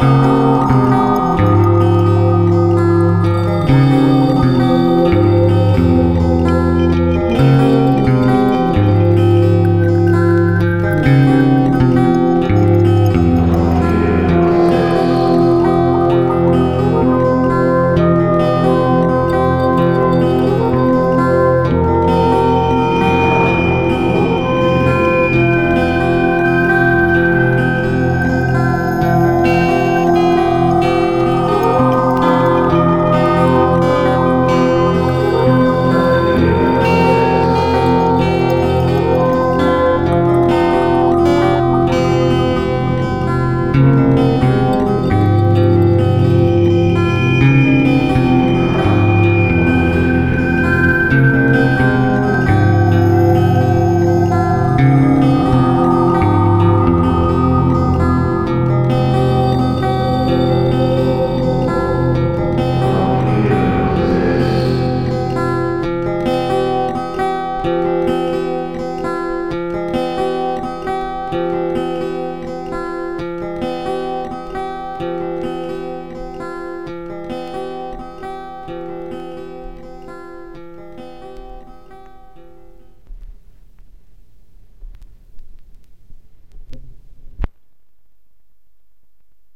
Música